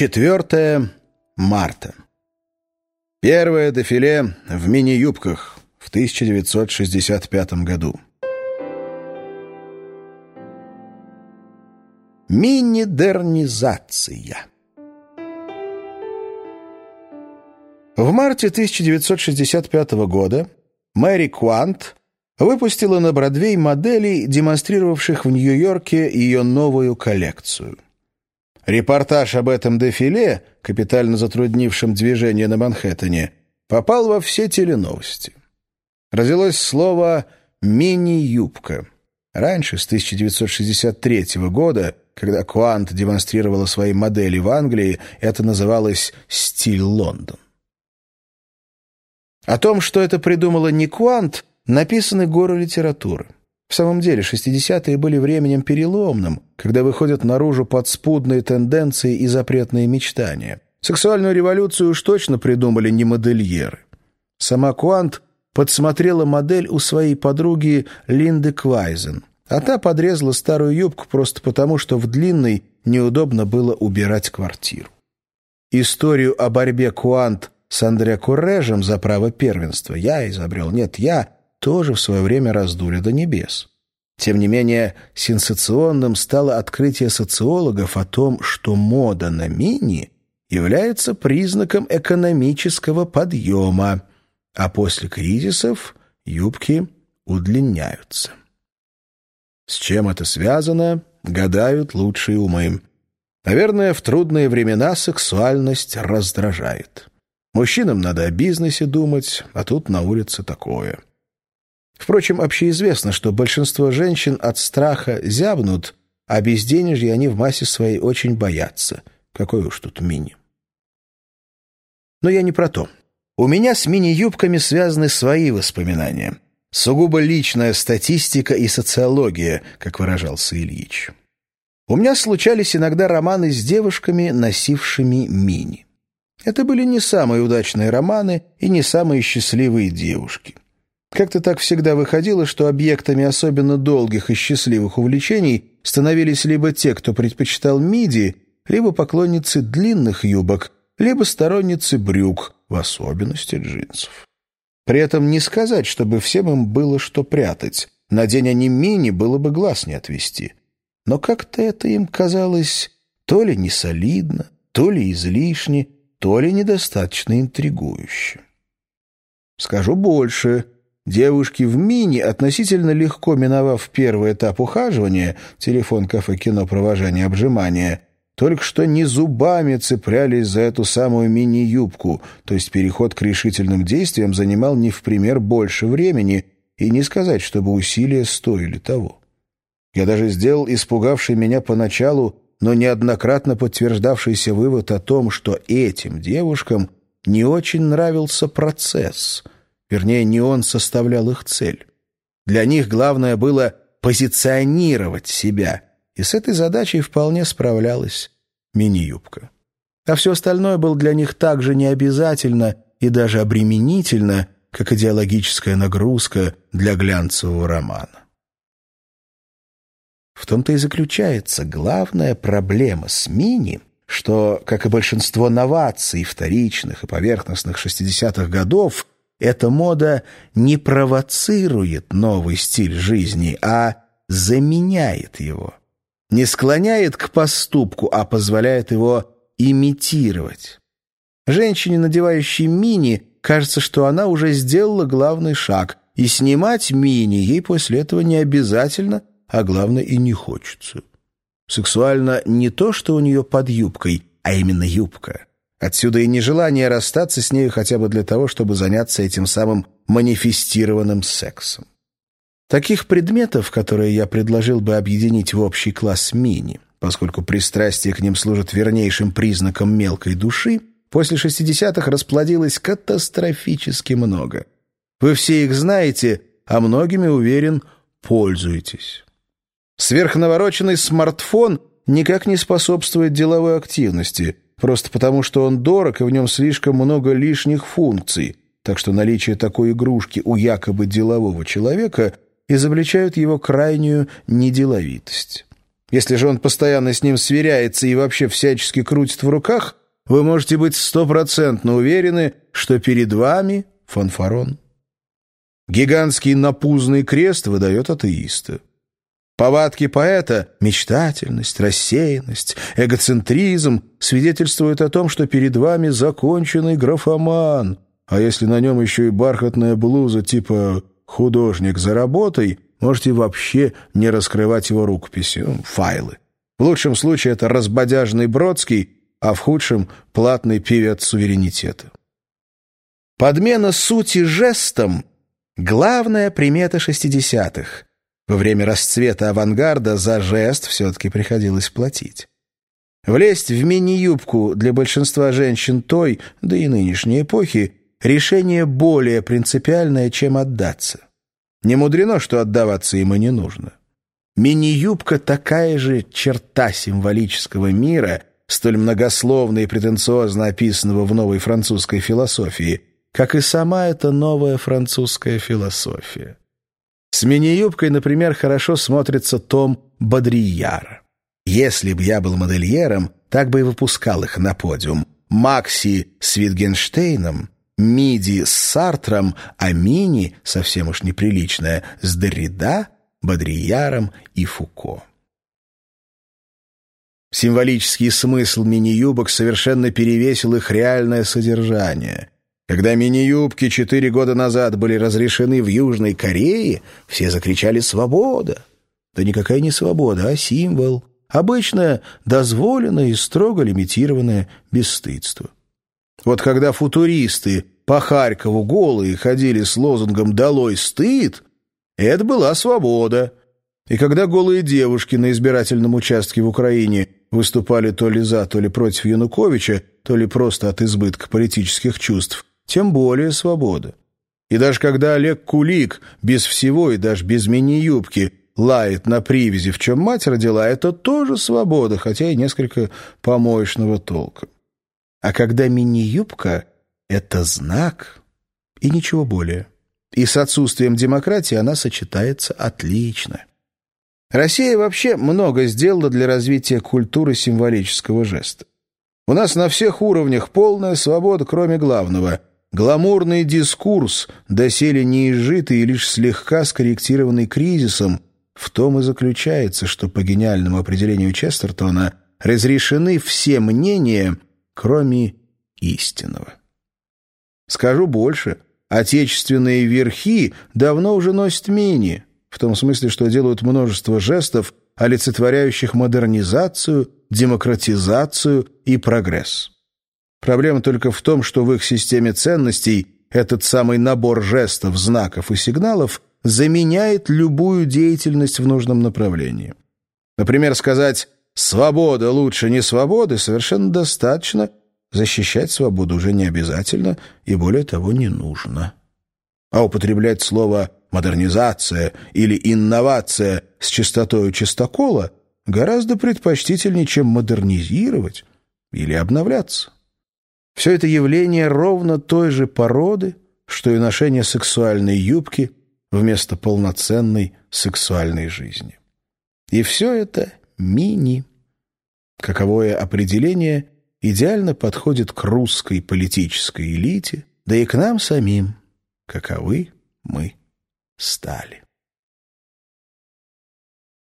4 марта. Первое дефиле в мини-юбках в 1965 году. Мини-дернизация. В марте 1965 года Мэри Квант выпустила на Бродвей моделей, демонстрировавших в Нью-Йорке ее новую коллекцию – Репортаж об этом дефиле, капитально затруднившем движение на Манхэттене, попал во все теленовости. Родилось слово «мини-юбка». Раньше, с 1963 года, когда Куант демонстрировала свои модели в Англии, это называлось «стиль Лондон». О том, что это придумала не Куант, написаны горы литературы. В самом деле, 60-е были временем переломным, когда выходят наружу подспудные тенденции и запретные мечтания. Сексуальную революцию уж точно придумали не модельеры. Сама Куант подсмотрела модель у своей подруги Линды Квайзен, а та подрезала старую юбку просто потому, что в длинной неудобно было убирать квартиру. Историю о борьбе Куант с Андре Куррежем за право первенства я изобрел, нет, я – тоже в свое время раздули до небес. Тем не менее, сенсационным стало открытие социологов о том, что мода на мини является признаком экономического подъема, а после кризисов юбки удлиняются. С чем это связано, гадают лучшие умы. Наверное, в трудные времена сексуальность раздражает. Мужчинам надо о бизнесе думать, а тут на улице такое. Впрочем, общеизвестно, что большинство женщин от страха зябнут, а безденежья они в массе своей очень боятся. Какой уж тут мини. Но я не про то. У меня с мини-юбками связаны свои воспоминания. Сугубо личная статистика и социология, как выражался Ильич. У меня случались иногда романы с девушками, носившими мини. Это были не самые удачные романы и не самые счастливые девушки. Как-то так всегда выходило, что объектами особенно долгих и счастливых увлечений становились либо те, кто предпочитал миди, либо поклонницы длинных юбок, либо сторонницы брюк, в особенности джинсов. При этом не сказать, чтобы всем им было что прятать. На день они мини было бы глаз не отвести. Но как-то это им казалось то ли несолидно, то ли излишне, то ли недостаточно интригующе. Скажу больше — Девушки в мини, относительно легко миновав первый этап ухаживания, телефон, кафе, кино, провожание, обжимание, только что не зубами цеплялись за эту самую мини-юбку, то есть переход к решительным действиям занимал не в пример больше времени, и не сказать, чтобы усилия стоили того. Я даже сделал испугавший меня поначалу, но неоднократно подтверждавшийся вывод о том, что этим девушкам не очень нравился процесс — Вернее, не он составлял их цель. Для них главное было позиционировать себя, и с этой задачей вполне справлялась мини-юбка. А все остальное было для них так же необязательно и даже обременительно, как идеологическая нагрузка для глянцевого романа. В том-то и заключается главная проблема с мини, что, как и большинство новаций вторичных и поверхностных 60-х годов, эта мода не провоцирует новый стиль жизни, а заменяет его. Не склоняет к поступку, а позволяет его имитировать. Женщине, надевающей мини, кажется, что она уже сделала главный шаг, и снимать мини ей после этого не обязательно, а главное и не хочется. Сексуально не то, что у нее под юбкой, а именно юбка. Отсюда и нежелание расстаться с нею хотя бы для того, чтобы заняться этим самым манифестированным сексом. Таких предметов, которые я предложил бы объединить в общий класс мини, поскольку пристрастие к ним служит вернейшим признаком мелкой души, после 60-х расплодилось катастрофически много. Вы все их знаете, а многими, уверен, пользуетесь. Сверхнавороченный смартфон никак не способствует деловой активности – просто потому, что он дорог и в нем слишком много лишних функций, так что наличие такой игрушки у якобы делового человека изобличают его крайнюю неделовитость. Если же он постоянно с ним сверяется и вообще всячески крутит в руках, вы можете быть стопроцентно уверены, что перед вами фанфарон. Гигантский напузный крест выдает атеиста. Повадки поэта — мечтательность, рассеянность, эгоцентризм — свидетельствуют о том, что перед вами законченный графоман, а если на нем еще и бархатная блуза типа «художник за работой», можете вообще не раскрывать его рукописи, ну, файлы. В лучшем случае это разбодяжный Бродский, а в худшем — платный певец суверенитета. Подмена сути жестом — главная примета шестидесятых — во время расцвета авангарда за жест все-таки приходилось платить. Влезть в мини-юбку для большинства женщин той, да и нынешней эпохи, решение более принципиальное, чем отдаться. Не мудрено, что отдаваться им не нужно. Мини-юбка — такая же черта символического мира, столь многословно и претенциозно описанного в новой французской философии, как и сама эта новая французская философия. С мини-юбкой, например, хорошо смотрится том Бодрияра. Если бы я был модельером, так бы и выпускал их на подиум. Макси с Витгенштейном, Миди с Сартром, а Мини, совсем уж неприличная, с Деррида, Бодрияром и Фуко. Символический смысл мини-юбок совершенно перевесил их реальное содержание. Когда мини-юбки четыре года назад были разрешены в Южной Корее, все закричали «Свобода!». Да никакая не свобода, а символ. Обычное, дозволенное и строго лимитированное бесстыдство. Вот когда футуристы по Харькову голые ходили с лозунгом «Долой стыд!», это была свобода. И когда голые девушки на избирательном участке в Украине выступали то ли за, то ли против Януковича, то ли просто от избытка политических чувств, тем более свобода. И даже когда Олег Кулик без всего и даже без мини-юбки лает на привязи, в чем мать родила, это тоже свобода, хотя и несколько помоечного толка. А когда мини-юбка — это знак и ничего более. И с отсутствием демократии она сочетается отлично. Россия вообще много сделала для развития культуры символического жеста. У нас на всех уровнях полная свобода, кроме главного Гламурный дискурс, доселе неизжитый и лишь слегка скорректированный кризисом, в том и заключается, что по гениальному определению Честертона разрешены все мнения, кроме истинного. Скажу больше, отечественные верхи давно уже носят мини, в том смысле, что делают множество жестов, олицетворяющих модернизацию, демократизацию и прогресс. Проблема только в том, что в их системе ценностей этот самый набор жестов, знаков и сигналов заменяет любую деятельность в нужном направлении. Например, сказать «свобода лучше не свободы» совершенно достаточно, защищать свободу уже не обязательно и, более того, не нужно. А употреблять слово «модернизация» или «инновация» с частотой чистокола гораздо предпочтительнее, чем модернизировать или обновляться. Все это явление ровно той же породы, что и ношение сексуальной юбки вместо полноценной сексуальной жизни. И все это мини. Каковое определение идеально подходит к русской политической элите, да и к нам самим, каковы мы стали.